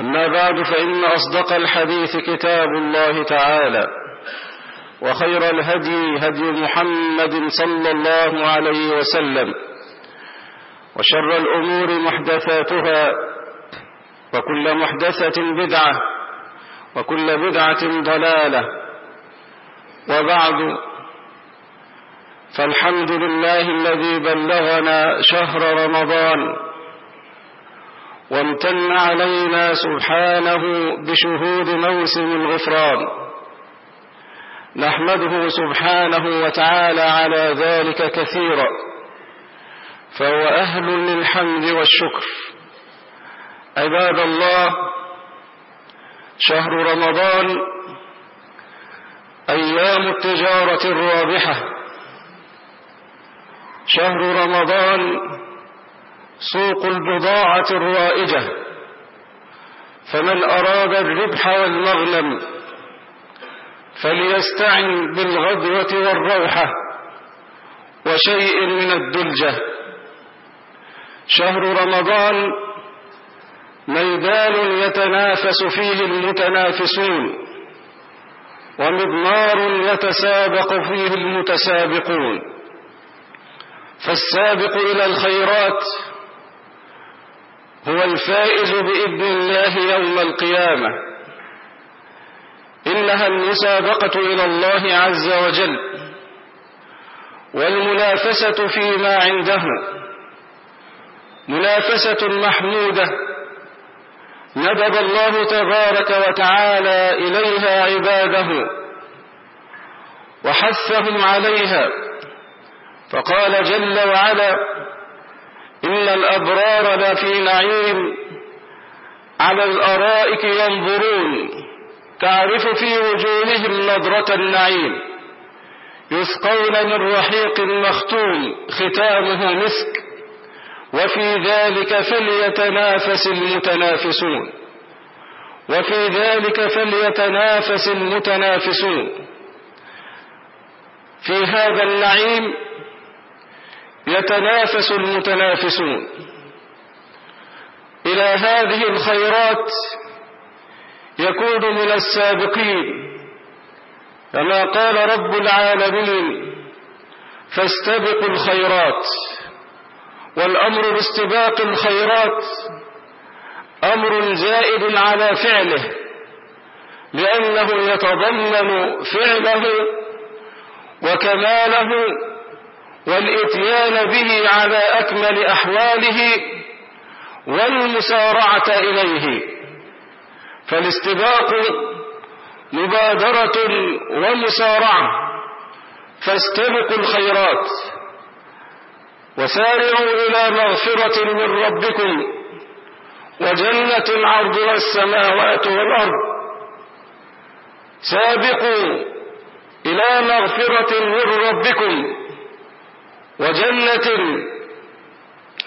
أما بعد فإن أصدق الحديث كتاب الله تعالى وخير الهدي هدي محمد صلى الله عليه وسلم وشر الأمور محدثاتها وكل محدثة بدعة وكل بدعة ضلالة وبعد فالحمد لله الذي بلغنا شهر رمضان وامتن علينا سبحانه بشهود موسم الغفران نحمده سبحانه وتعالى على ذلك كثيرا. فهو أهل للحمد والشكر. عباد الله شهر رمضان أيام التجارة الرابحة. شهر رمضان سوق البضاعة الرائجة. فمن أراد الربح والمغنم فليستعن بالغدوة والروحة وشيء من الدلجة. شهر رمضان ميدان يتنافس فيه المتنافسون ومضمار يتسابق فيه المتسابقون. فالسابق إلى الخيرات هو الفائز بإذن الله يوم القيامة. إنها المسابقة إلى الله عز وجل والمنافسة فيما عنده منافسة محمودة. ندب الله تبارك وتعالى إليها عباده وحثهم عليها. فقال جل وعلا إن الأبرار لفي نعيم على الأرائك ينظرون تعرف في وجوههم نظرة النعيم يسقون من رحيق مختوم ختامه مسك وفي ذلك فليتنافس المتنافسون وفي ذلك فليتنافس المتنافسون. في هذا النعيم يتنافس المتنافسون. إلى هذه الخيرات يكون من السابقين. كما قال رب العالمين فاستبقوا الخيرات. والأمر باستباق الخيرات أمر زائد على فعله لأنه يتضمن فعله وكماله والإتيان به على أكمل أحواله والمسارعة إليه. فالاستباق مبادرة ومسارعة. فاستبقوا الخيرات. وسارعوا إلى مغفرة من ربكم. وجنة عرضها السماوات والأرض. سابقوا إلى مغفرة من ربكم. وجنة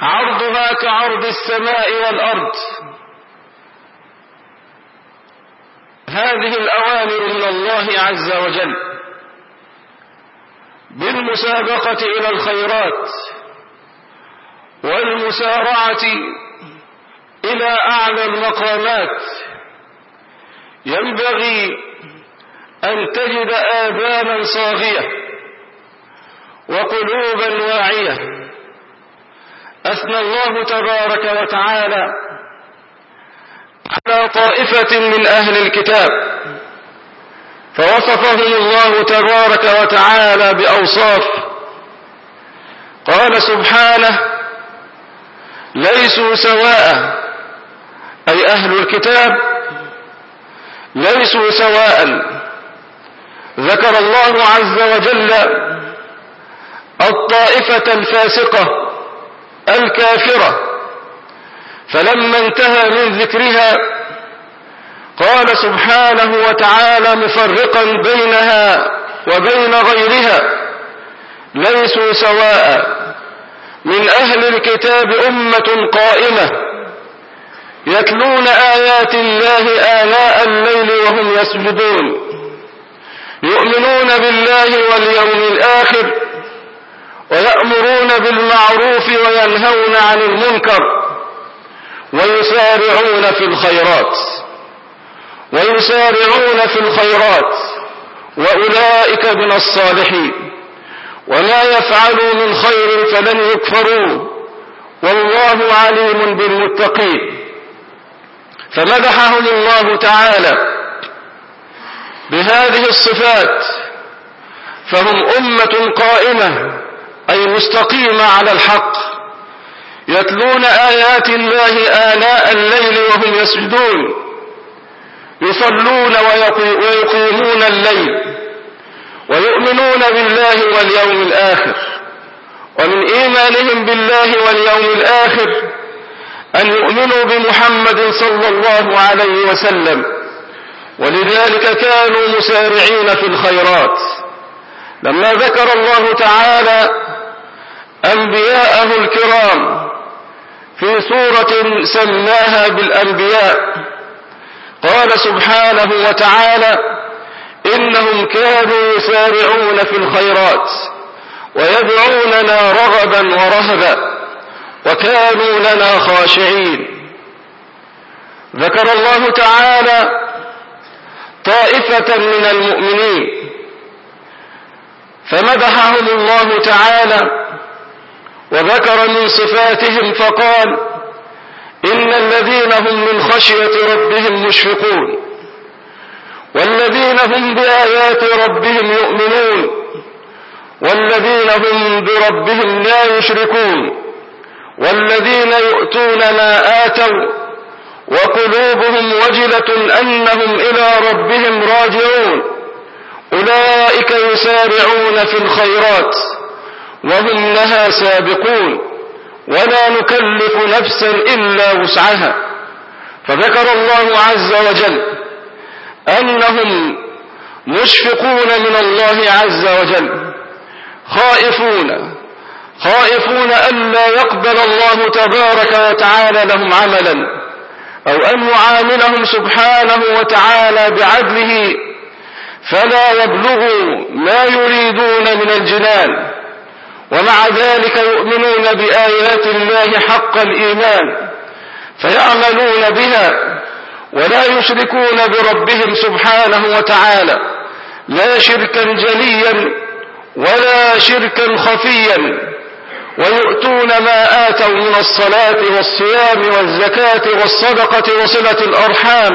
عرضها كعرض السماء والأرض. هذه الأوامر من الله عز وجل بالمسابقة إلى الخيرات والمسارعة إلى أعلى المقامات. ينبغي أن تجد آذانا صاغية. وقلوبا واعية. أثنى الله تبارك وتعالى على طائفة من أهل الكتاب فوصفهم الله تبارك وتعالى بأوصاف. قال سبحانه ليسوا سواء أي أهل الكتاب ليسوا سواء. ذكر الله عز وجل الطائفة الفاسقة الكافرة. فلما انتهى من ذكرها قال سبحانه وتعالى مفرقا بينها وبين غيرها ليسوا سواء من أهل الكتاب أمة قائمة يتلون آيات الله آلاء الليل وهم يسجدون يؤمنون بالله واليوم الآخر ويأمرون بالمعروف وينهون عن المنكر ويسارعون في الخيرات ويسارعون في الخيرات وأولئك من الصالحين. وما يفعلوا من خير فلن يكفروا. والله عليم بالمتقين. فمدحهم الله تعالى بهذه الصفات فهم أمة قائمة أي مستقيمة على الحق يتلون آيات الله آلاء الليل وهم يسجدون يصلون ويقيمون الليل ويؤمنون بالله واليوم الآخر ومن إيمانهم بالله واليوم الآخر أن يؤمنوا بمحمد صلى الله عليه وسلم ولذلك كانوا مسارعين في الخيرات. لما ذكر الله تعالى أنبياءه الكرام في سورة سماها بالأنبياء. قال سبحانه وتعالى إنهم كانوا يسارعون في الخيرات ويدعوننا رغبا ورهبا وكانوا لنا خاشعين. ذكر الله تعالى طائفة من المؤمنين فمدحهم الله تعالى وذكر من صفاتهم فقال إن الذين هم من خشية ربهم مشفقون والذين هم بآيات ربهم يؤمنون والذين هم بربهم لا يشركون والذين يؤتون ما آتوا وقلوبهم وجلة أنهم إلى ربهم راجعون أولئك يسارعون في الخيرات وهم لها سابقون ولا نكلف نفسا إلا وسعها. فذكر الله عز وجل أنهم مشفقون من الله عز وجل خائفون خائفون ألا يقبل الله تبارك وتعالى لهم عملا أو أن يعاملهم سبحانه وتعالى بعدله فلا يبلغوا ما يريدون من الجنان. ومع ذلك يؤمنون بآيات الله حق الإيمان فيعملون بها ولا يشركون بربهم سبحانه وتعالى لا شركا جليا ولا شركا خفيا ويؤتون ما آتوا من الصلاة والصيام والزكاة والصدقة وصلة الأرحام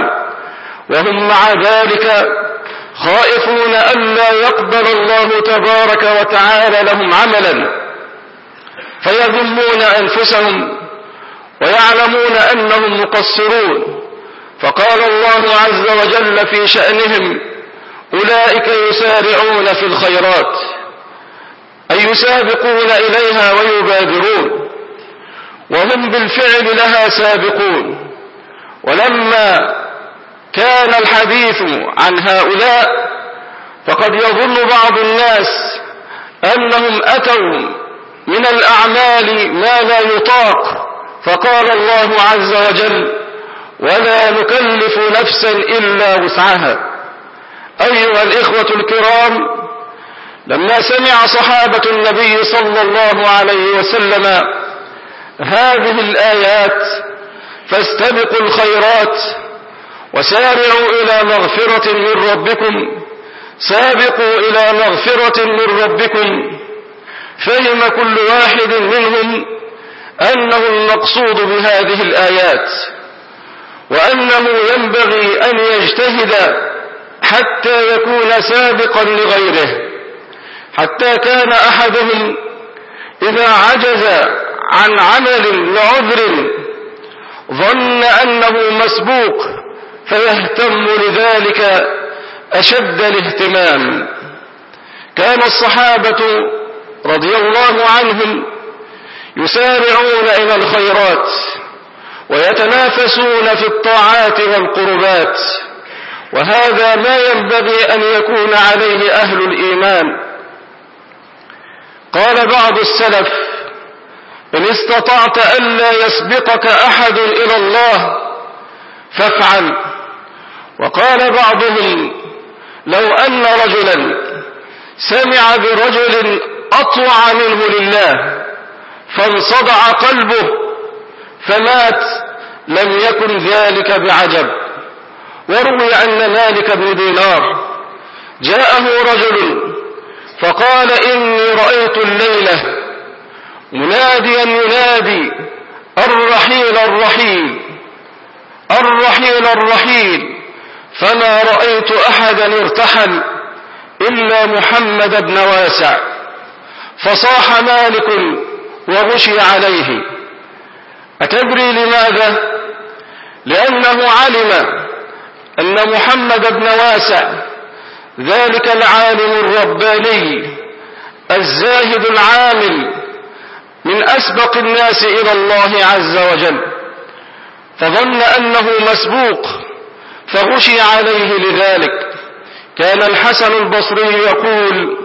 وهم مع ذلك خائفون ألا يقبل الله تبارك وتعالى لهم عملا. فيذمون أنفسهم ويعلمون أنهم مقصرون. فقال الله عز وجل في شأنهم أولئك يسارعون في الخيرات أي يسابقون إليها ويبادرون. وهم بالفعل لها سابقون. ولما كان الحديث عن هؤلاء فقد يظن بعض الناس أنهم أتوا من الأعمال ما لا يطاق. فقال الله عز وجل ولا نكلف نفسا إلا وسعها. أيها الإخوة الكرام لما سمع صحابة النبي صلى الله عليه وسلم هذه الآيات فاستبقوا الخيرات وسارعوا إلى مغفرة من ربكم. سابقوا إلى مغفرة من ربكم. فهم كل واحد منهم أنه المقصود بهذه الآيات وأنه ينبغي أن يجتهد حتى يكون سابقا لغيره. حتى كان أحدهم إذا عجز عن عمل لعذر ظن أنه مسبوق فيهتم لذلك أشد الاهتمام. كان الصحابة رضي الله عنهم يسارعون إلى الخيرات ويتنافسون في الطاعات والقربات وهذا ما ينبغي أن يكون عليه أهل الإيمان. قال بعض السلف إن استطعت ألا يسبقك أحد إلى الله فافعل. وقال بعضهم لو أن رجلا سمع برجل أطوع منه لله فانصدع قلبه فمات لم يكن ذلك بعجب. وروي أن مالك بن دينار جاءه رجل فقال إني رأيت الليلة مناديا ينادي الرحيل الرحيل الرحيل الرحيل. فما رأيت أحدا ارتحل إلا محمد بن واسع فصاح مالك وغشي عليه. أتدري لماذا؟ لأنه علم أن محمد بن واسع ذلك العالم الرباني الزاهد العامل من أسبق الناس إلى الله عز وجل فظن أنه مسبوق. فغشي عليه لذلك. كان الحسن البصري يقول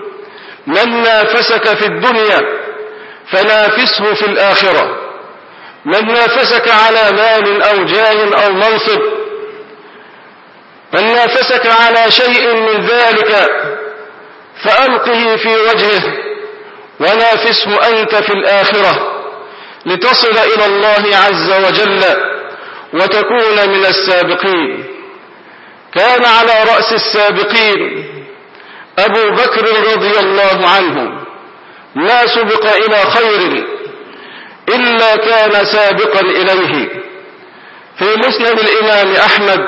من نافسك في الدنيا فنافسه في الآخرة. من نافسك على مال أو جاه أو منصب. من نافسك على شيء من ذلك فألقه في وجهه. ونافسه أنت في الآخرة. لتصل إلى الله عز وجل وتكون من السابقين. كان على رأس السابقين أبو بكر رضي الله عنه. ما سبق إلى خير إلا كان سابقا إليه. في مسند الإمام أحمد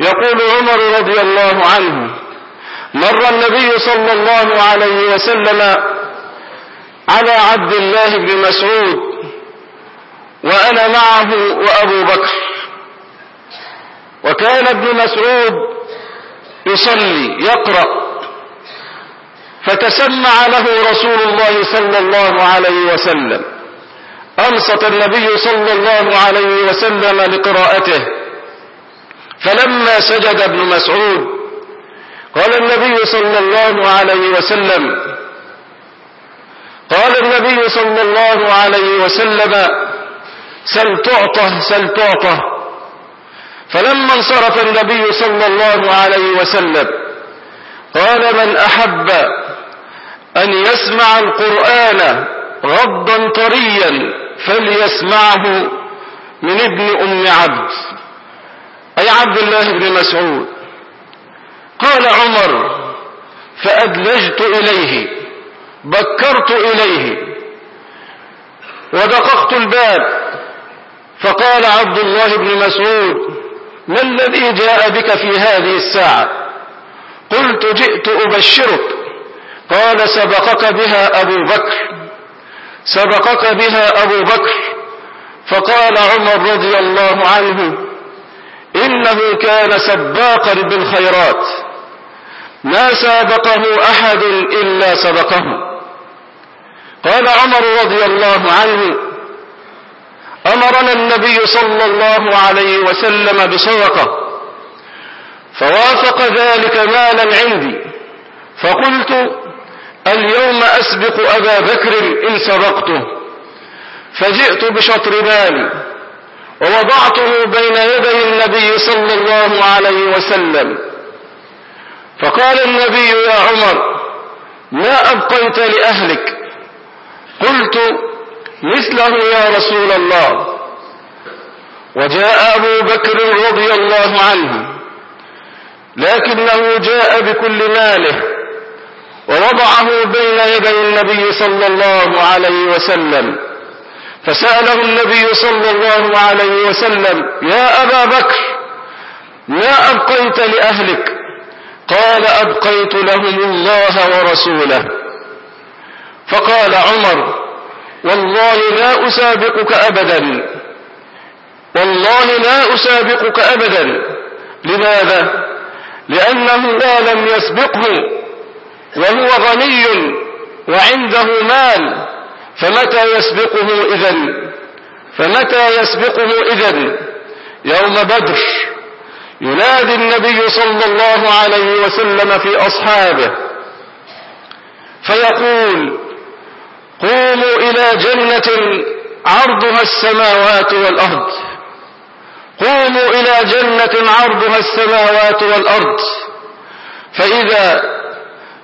يقول عمر رضي الله عنه مر النبي صلى الله عليه وسلم على عبد الله بن مسعود وأنا معه وأبو بكر. وكان ابن مسعود يصلي يقرأ. فتسمع له رسول الله صلى الله عليه وسلم. أنصت النبي صلى الله عليه وسلم لقراءته. فلما سجد ابن مسعود قال النبي صلى الله عليه وسلم قال النبي صلى الله عليه وسلم سل تعطه سل تعطه. فلما انصرف النبي صلى الله عليه وسلم قال من أحب أن يسمع القرآن غضا طريا فليسمعه من ابن أم عبد أي عبد الله بن مسعود. قال عمر فأدلجت إليه بكرت إليه ودققت الباب فقال عبد الله بن مسعود ما الذي جاء بك في هذه الساعة؟ قلت جئت أبشرك. قال سبقك بها أبو بكر. سبقك بها أبو بكر. فقال عمر رضي الله عنه إنه كان سباقا بالخيرات. ما سابقه أحد إلا سبقه قال عمر رضي الله عنه أمرنا النبي صلى الله عليه وسلم بصدقة. فوافق ذلك مالا عندي. فقلت اليوم أسبق أبا بكر إن سبقته. فجئت بشطر مالي. ووضعته بين يدي النبي صلى الله عليه وسلم. فقال النبي يا عمر ما أبقيت لأهلك؟ قلت مثله يا رسول الله. وجاء أبو بكر رضي الله عنه. لكنه جاء بكل ماله. ووضعه بين يدي النبي صلى الله عليه وسلم. فسأله النبي صلى الله عليه وسلم يا أبا بكر ما أبقيت لأهلك؟ قال أبقيت لهم الله ورسوله. فقال عمر والله لا أسابقك أبدا. والله لا أسابقك أبدا. لماذا؟ لأنه لا لم يسبقه وهو غني وعنده مال فمتى يسبقه إذا فمتى يسبقه إذا يوم بدر. ينادي النبي صلى الله عليه وسلم في أصحابه فيقول قوموا إلى جنة عرضها السماوات والأرض. قوموا إلى جنة عرضها السماوات والأرض. فإذا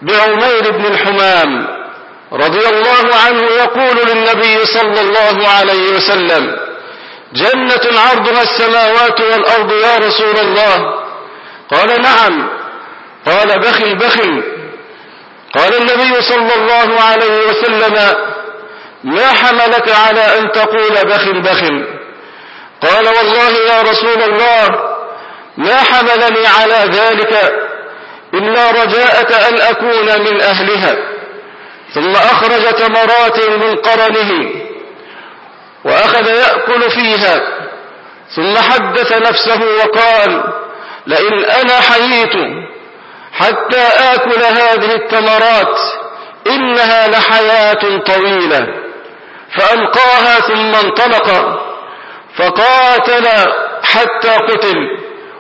بعمير بن الحمام رضي الله عنه يقول للنبي صلى الله عليه وسلم جنة عرضها السماوات والأرض يا رسول الله؟ قال نعم. قال بخل بخل. قال النبي صلى الله عليه وسلم ما حملك على أن تقول بخل بخل؟ قال والله يا رسول الله ما حملني على ذلك إلا رجاءة أن أكون من أهلها ثم أخرج تمرات من قرنه وأخذ يأكل فيها ثم حدث نفسه وقال لئن أنا حييت حتى آكل هذه التمرات إنها لحياة طويلة. فألقاها ثم انطلق فقاتل حتى قتل.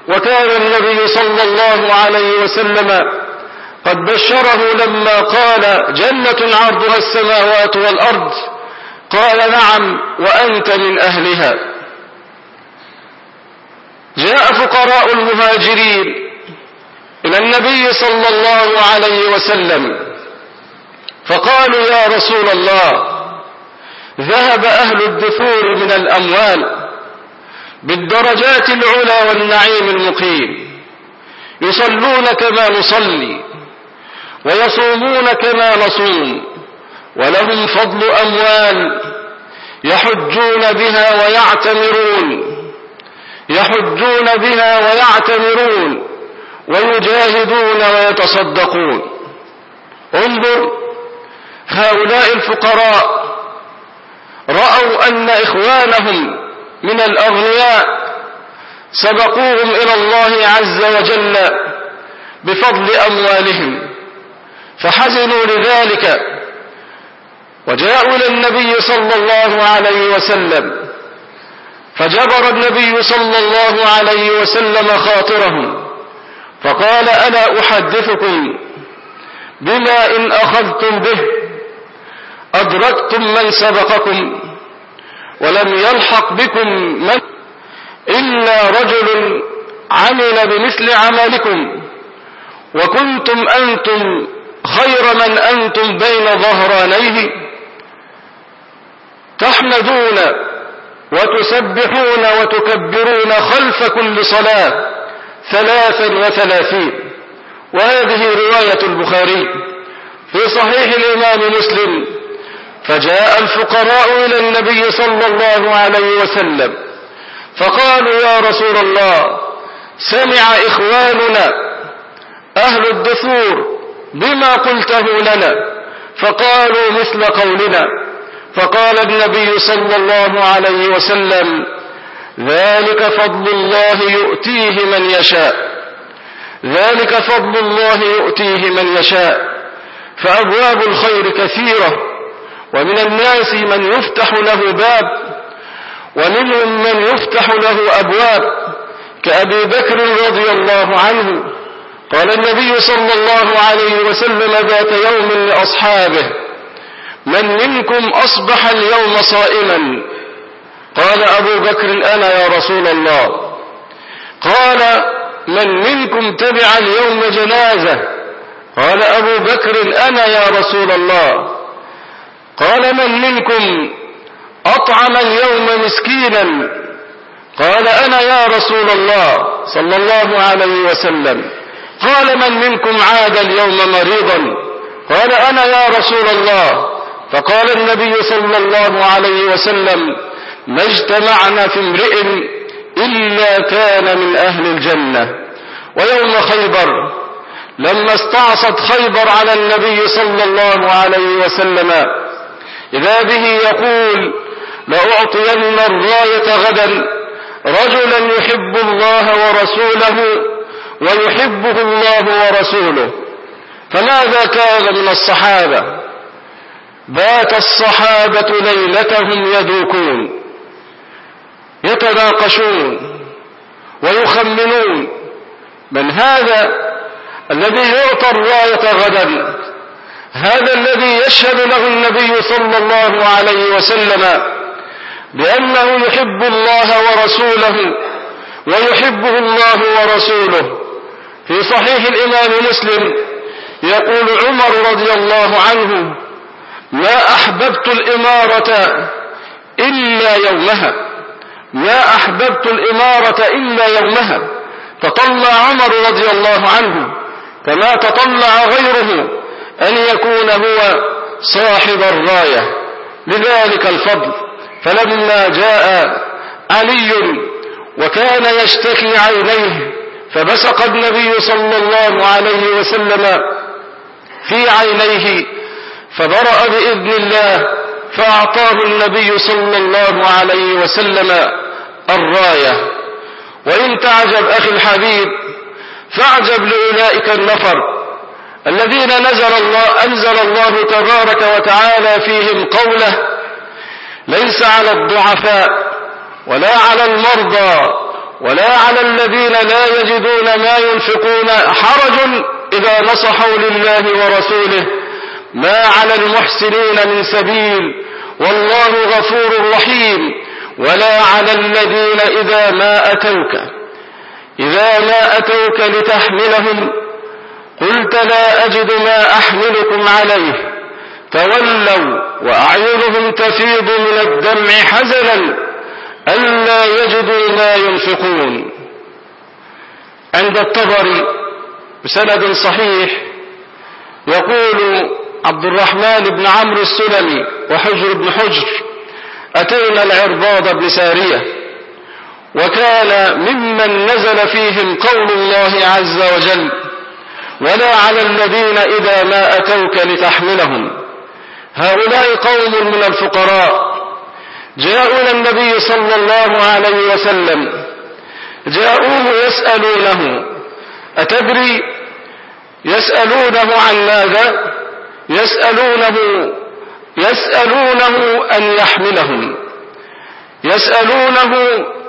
وكان النبي صلى الله عليه وسلم قد بشره لما قال جنة عرضها السماوات والأرض. قال نعم وأنت من أهلها. جاء فقراء المهاجرين إلى النبي صلى الله عليه وسلم. فقالوا يا رسول الله ذهب أهل الدثور من الأموال بالدرجات العلى والنعيم المقيم. يصلون كما نصلي ويصومون كما نصوم ولهم فضل أموال يحجون بها ويعتمرون يحجون بها ويعتمرون. ويجاهدون ويتصدقون. انظر هؤلاء الفقراء رأوا أن إخوانهم من الأغنياء سبقوهم إلى الله عز وجل بفضل أموالهم فحزنوا لذلك. وجاءوا إلى النبي صلى الله عليه وسلم فجبر النبي صلى الله عليه وسلم خاطرهم. فقال ألا أحدثكم بما إن أخذتم به؟ أدركتم من سبقكم ولم يلحق بكم من؟ إلا رجل عمل بمثل عملكم وكنتم أنتم خير من أنتم بين ظهرانيه تحمدون وتسبحون وتكبرون خلف كل صلاة. ثلاثا وثلاثين. وهذه رواية البخاري في صحيح الإمام مسلم. فجاء الفقراء إلى النبي صلى الله عليه وسلم. فقالوا يا رسول الله سمع إخواننا أهل الدثور بما قلته لنا. فقالوا مثل قولنا. فقال النبي صلى الله عليه وسلم ذلك فضل الله يؤتيه من يشاء. ذلك فضل الله يؤتيه من يشاء. فأبواب الخير كثيرة. ومن الناس من يفتح له باب. ومنهم من يفتح له أبواب. كأبي بكر رضي الله عنه. قال النبي صلى الله عليه وسلم ذات يوم لأصحابه من منكم أصبح اليوم صائما قال أبو بكر أنا يا رسول الله. قال من منكم تبع اليوم جنازة؟ قال أبو بكر أنا يا رسول الله. قال من منكم أطعم اليوم مسكينا؟ قال أنا يا رسول الله صلى الله عليه وسلم. قال من منكم عاد اليوم مريضا؟ قال أنا يا رسول الله. فقال النبي صلى الله عليه وسلم ما اجتمعنا في امرئ إلا كان من أهل الجنة. ويوم خيبر لما استعصت خيبر على النبي صلى الله عليه وسلم إذا به يقول لأعطين الراية غدا رجلا يحب الله ورسوله ويحبه الله ورسوله. فماذا كان من الصحابة؟ بات الصحابة ليلتهم يذوقون. يتناقشون ويخمنون من هذا الذي يعطى الراية غدا هذا الذي يشهد له النبي صلى الله عليه وسلم بأنه يحب الله ورسوله ويحبه الله ورسوله. في صحيح الإمام مسلم يقول عمر رضي الله عنه ما أحببت الإمارة إلا يومها. ما أحببت الإمارة إلا يومها. تطلع عمر رضي الله عنه كما تطلع غيره أن يكون هو صاحب الراية. لذلك الفضل. فلما جاء علي وكان يشتكي عينيه فبسق النبي صلى الله عليه وسلم في عينيه فبرأ بإذن الله فأعطاه النبي صلى الله عليه وسلم الراية. وإن تعجب أخي الحبيب فاعجب لأولئك النفر الذين نزل الله أنزل الله تبارك وتعالى فيهم قوله ليس على الضعفاء ولا على المرضى ولا على الذين لا يجدون ما ينفقون حرج إذا نصحوا لله ورسوله. ما على المحسنين من سبيل والله غفور رحيم ولا على الذين إذا ما أتوك إذا ما أتوك لتحملهم قلت لا أجد ما أحملكم عليه تولوا وأعينهم تفيض من الدمع حزنا ألا يجدوا ما ينفقون عند الطبري بسند صحيح يقول عبد الرحمن بن عمرو السلمي وحجر بن حجر أتينا العرباض بن سارية وكان ممن نزل فيهم قول الله عز وجل ولا على الذين إذا ما أتوك لتحملهم. هؤلاء قوم من الفقراء. جاءوا النبي صلى الله عليه وسلم جاءوه يسألونه أتدري يسألونه عن ماذا؟ يسألونه يسألونه أن يحملهم. يسألونه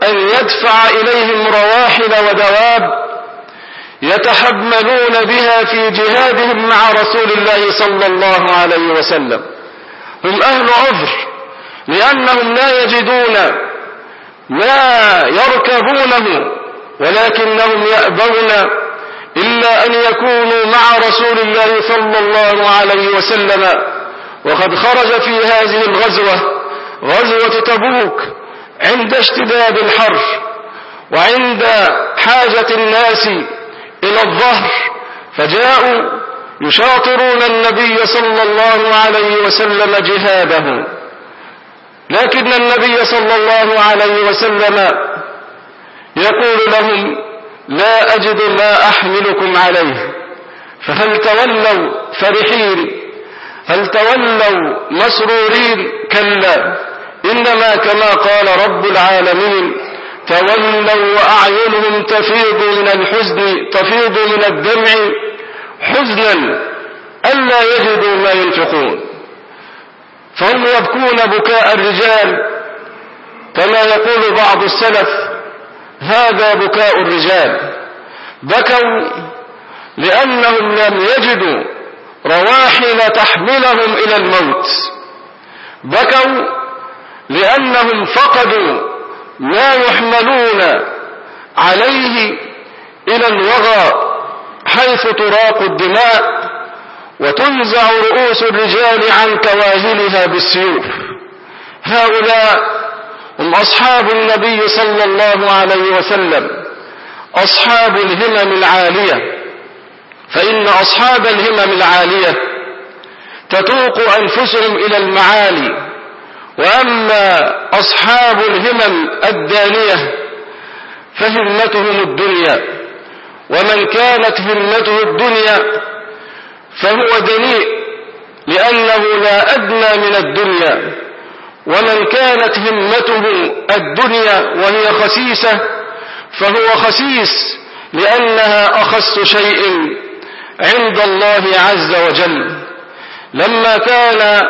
أن يدفع إليهم رواحل ودواب. يتحملون بها في جهادهم مع رسول الله صلى الله عليه وسلم. هم أهل عذر لأنهم لا يجدون ما يركبونه ولكنهم يأبون إلا أن يكونوا مع رسول الله صلى الله عليه وسلم. وقد خرج في هذه الغزوة غزوة تبوك عند اشتداد الحر وعند حاجة الناس إلى الظهر فجاءوا يشاطرون النبي صلى الله عليه وسلم جهاده. لكن النبي صلى الله عليه وسلم يقول لهم لا أجد ما أحملكم عليه. فهل تولوا فرحين هل تولوا مسرورين. كلا إنما كما قال رب العالمين تولوا وأعينهم تفيض من الحزن تفيض من الدمع حزنا ألا يجدوا ما ينفقون. فهم يبكون بكاء الرجال كما يقول بعض السلف هذا بكاء الرجال. بكوا لأنهم لم يجدوا رواحل تحملهم إلى الموت. بكوا لأنهم فقدوا ما يحملون عليه إلى الوغى حيث تراق الدماء وتنزع رؤوس الرجال عن كواهلها بالسيوف. هؤلاء هم أصحاب النبي صلى الله عليه وسلم أصحاب الهمم العالية. فإن أصحاب الهمم العالية تتوق أنفسهم إلى المعالي. وأما أصحاب الهمم الدانية فهمتهم الدنيا. ومن كانت همته الدنيا فهو دنيء لأنه لا أدنى من الدنيا. ومن كانت همته الدنيا وهي خسيسة فهو خسيس لأنها أخص شيء عند الله عز وجل. لما كان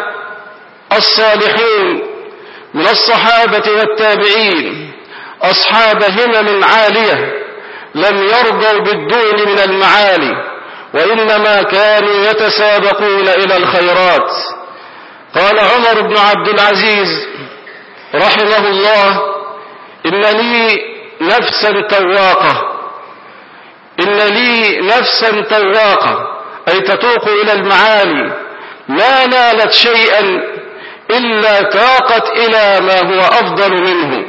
الصالحون من الصحابة والتابعين أصحاب همم عالية لم يرضوا بالدون من المعالي وإنما كانوا يتسابقون إلى الخيرات. قال عمر بن عبد العزيز رحمه الله إن لي نفسا تواقة إن لي نفسا تواقة أي تتوق إلى المعالي ما نالت شيئا إلا تاقت إلى ما هو أفضل منه.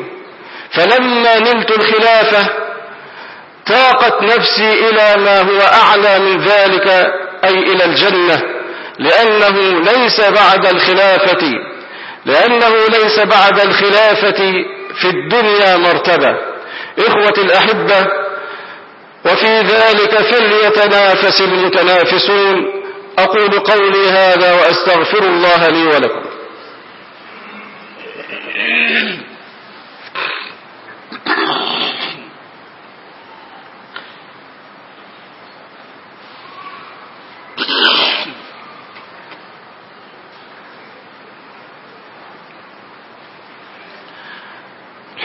فلما نلت الخلافة تاقت نفسي إلى ما هو أعلى من ذلك أي إلى الجنة. لأنه ليس بعد الخلافة لأنه ليس بعد الخلافة في الدنيا مرتبة. إخوة الأحبة وفي ذلك فليتنافس المتنافسون. أقول قولي هذا وأستغفر الله لي ولكم.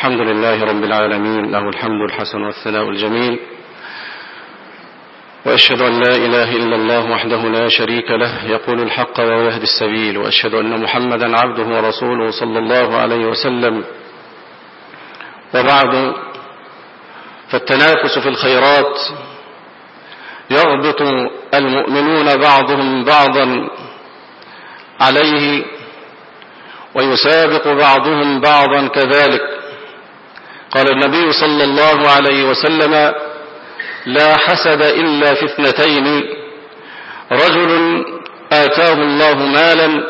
الحمد لله رب العالمين له الحمد الحسن والثناء الجميل. وأشهد أن لا إله إلا الله وحده لا شريك له يقول الحق ويهدي السبيل. وأشهد أن محمدا عبده ورسوله صلى الله عليه وسلم. وبعد فالتنافس في الخيرات يربط المؤمنون بعضهم بعضا عليه ويسابق بعضهم بعضا كذلك. قال النبي صلى الله عليه وسلم لا حسد إلا في اثنتين رجل آتاه الله مالا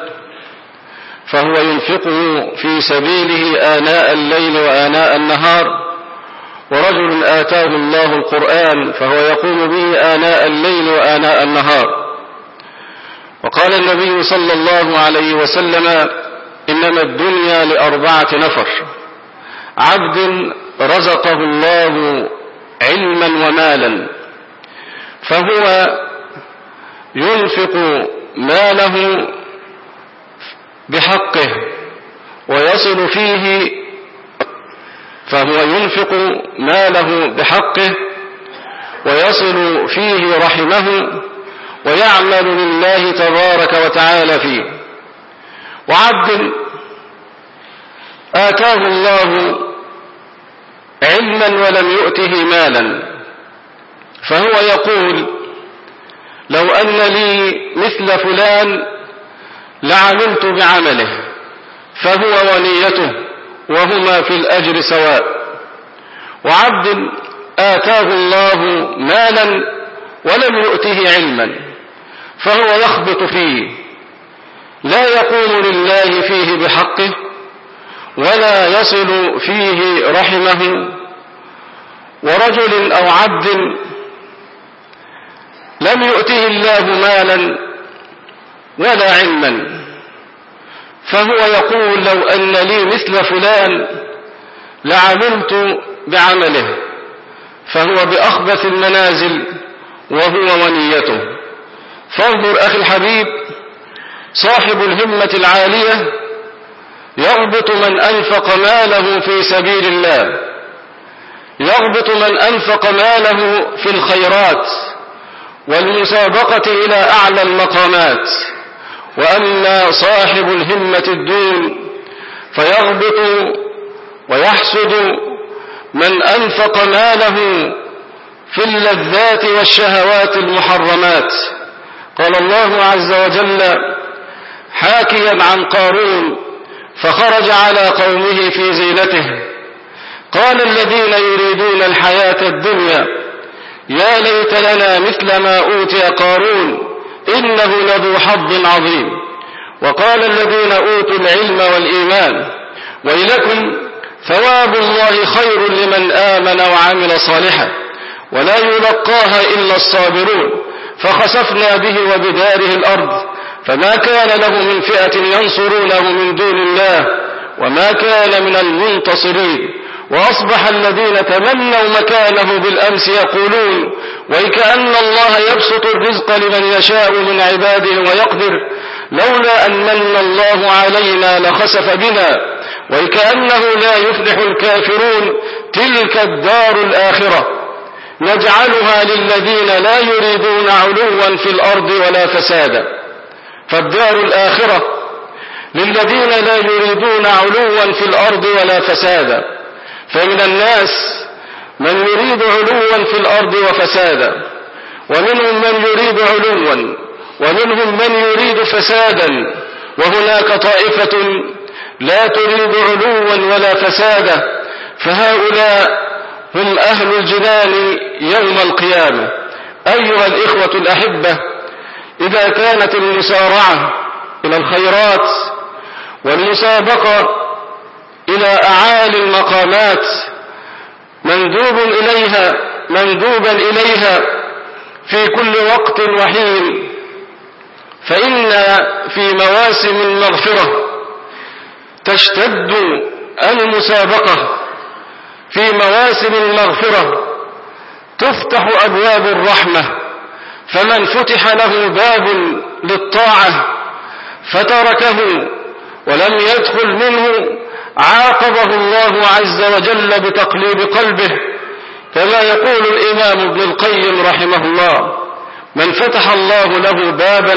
فهو ينفقه في سبيله آناء الليل وآناء النهار ورجل آتاه الله القرآن فهو يقوم به آناء الليل وآناء النهار. وقال النبي صلى الله عليه وسلم إنما الدنيا لأربعة نفر. عبد رزقه الله علما ومالا فهو ينفق ماله بحقه ويصل فيه فهو ينفق ماله بحقه ويصل فيه رحمه ويعمل لله تبارك وتعالى فيه. وعبد آتاه الله علما ولم يؤته مالا. فهو يقول لو أن لي مثل فلان لعملت بعمله فهو ونيته وهما في الأجر سواء. وعبد آتاه الله مالا ولم يؤته علما فهو يخبط فيه. لا يقوم لله فيه بحقه ولا يصل فيه رحمه. ورجل أو عبد لم يؤته الله مالا ولا علما فهو يقول لو أن لي مثل فلان لعملت بعمله فهو بأخبث المنازل وهو ونيته. فانظر أخي الحبيب صاحب الهمة العالية يغبط من أنفق ماله في سبيل الله. يغبط من أنفق ماله في الخيرات والمسابقة إلى أعلى المقامات. وأما صاحب الهمة الدون فيغبط ويحسد من أنفق ماله في اللذات والشهوات المحرمات. قال الله عز وجل حاكيا عن قارون فخرج على قومه في زينته. قال الذين يريدون الحياة الدنيا يا ليت لنا مثل ما أوتي قارون إنه لذو حظ عظيم. وقال الذين أوتوا العلم والإيمان ويلكم ثواب الله خير لمن آمن وعمل صالحا ولا يلقاها إلا الصابرون. فخسفنا به وبداره الأرض فما كان له من فئة ينصرونه من دون الله وما كان من المنتصرين. وأصبح الذين تمنوا مكانه بالأمس يقولون ويكأن الله يبسط الرزق لمن يشاء من عباده ويقدر لولا أن من الله علينا لخسف بنا ويكأنه لا يفلح الكافرون تلك الدار الآخرة. نجعلها للذين لا يريدون علوا في الأرض ولا فسادا. فالدار الآخرة للذين لا يريدون علوا في الأرض ولا فسادا. فمن الناس من يريد علوا في الأرض وفسادا ومنهم من يريد علوا ومنهم من يريد فسادا وهناك طائفة لا تريد علوا ولا فسادا فهؤلاء هم أهل الجنان يوم القيامة. أيها الإخوة الأحبة إذا كانت المسارعة إلى الخيرات والمسابقة إلى أعالي المقامات مندوب إليها مندوبا إليها في كل وقت وحين فإن في مواسم المغفرة تشتد المسابقة في مواسم المغفرة تفتح أبواب الرحمة فمن فتح له باب للطاعة فتركه ولم يدخل منه عاقبه الله عز وجل بتقليب قلبه كما يقول الإمام ابن القيم رحمه الله من فتح الله له بابا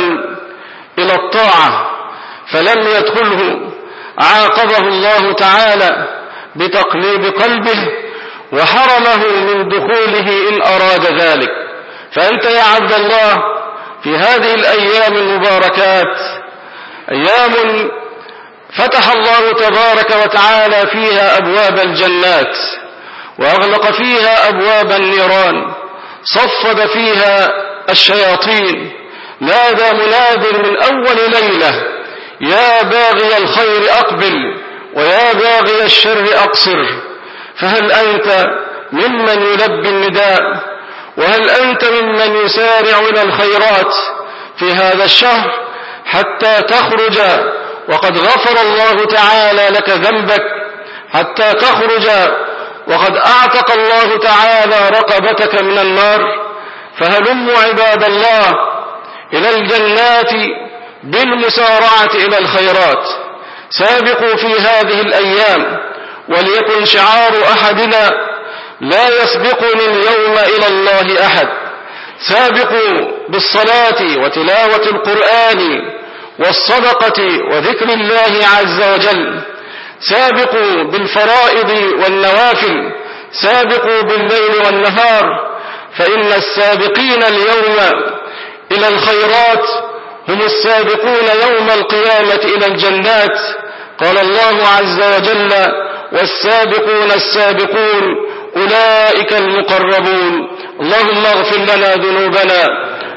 إلى الطاعة فلم يدخله عاقبه الله تعالى بتقليب قلبه وحرمه من دخوله إن أراد ذلك. فأنت يا عبد الله في هذه الأيام المباركات أيام فتح الله تبارك وتعالى فيها أبواب الجنات وأغلق فيها أبواب النيران صفد فيها الشياطين. نادى مناد من أول ليلة؟ يا باغي الخير أقبل ويا باغي الشر أقصر. فهل أنت ممن يلبي النداء؟ وهل أنت ممن يسارع إلى الخيرات في هذا الشهر حتى تخرج وقد غفر الله تعالى لك ذنبك حتى تخرج وقد أعتق الله تعالى رقبتك من النار. فهلموا عباد الله إلى الجنات بالمسارعة إلى الخيرات. سابقوا في هذه الأيام وليكن شعار أحدنا لا يسبقني اليوم إلى الله أحد. سابقوا بالصلاة وتلاوة القرآن والصدقة وذكر الله عز وجل. سابقوا بالفرائض والنوافل. سابقوا بالليل والنهار. فإن السابقين اليوم إلى الخيرات هم السابقون يوم القيامة إلى الجنات. قال الله عز وجل والسابقون السابقون أولئك المقربون. اللهم اغفر لنا ذنوبنا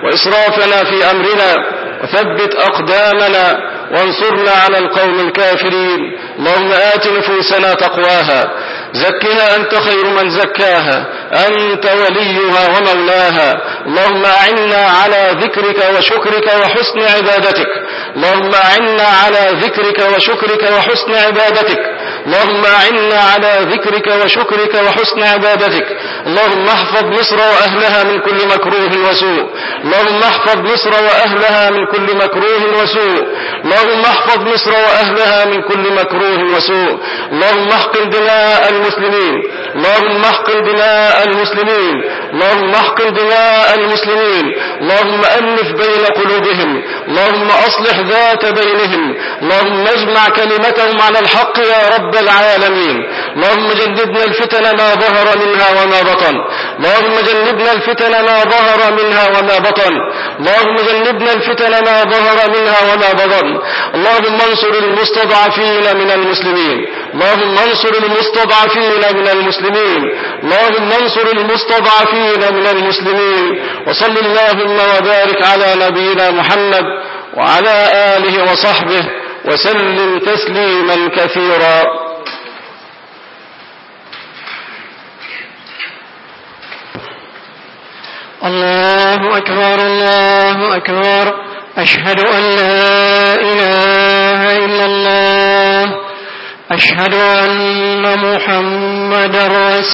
وإسرافنا في أمرنا. وثبت أقدامنا وانصرنا على القوم الكافرين. اللهم آت نفوسنا تقواها. زكها أنت خير من زكاها أنت وليها ومولاها. اللهم أعنا على ذكرك وشكرك وحسن عبادتك. اللهم أعنا على ذكرك وشكرك وحسن عبادتك. اللهم أعنا على ذكرك وشكرك وحسن عبادتك. اللهم احفظ مصر وأهلها من كل مكروه وسوء. اللهم احفظ مصر وأهلها من كل مكروه وسوء. اللهم احفظ مصر وأهلها من كل مكروه وسوء. اللهم احقن دماء المسلمين. اللهم احقن دماء المسلمين. اللهم احقن دماء المسلمين. اللهم ألف بين قلوبهم. اللهم أصلح ذات بينهم. اللهم اجمع كلمتهم على الحق يا رب العالمين. اللهم جنبنا الفتن ما ظهر منها وما بطن. اللهم جنبنا الفتن ما ظهر منها وما بطن. اللهم جنبنا الفتن ما ظهر منها وما بطن. اللهم انصر المستضعفين من المسلمين. اللهم انصر المستضعفين من المسلمين. اللهم انصر المستضعفين من المسلمين. وصل اللهم وبارك على نبينا محمد وعلى آله وصحبه وسلم تسليما كثيرا. الله أكبر الله أكبر. أشهد أن لا إله إلا الله. أشهد أن محمد رسول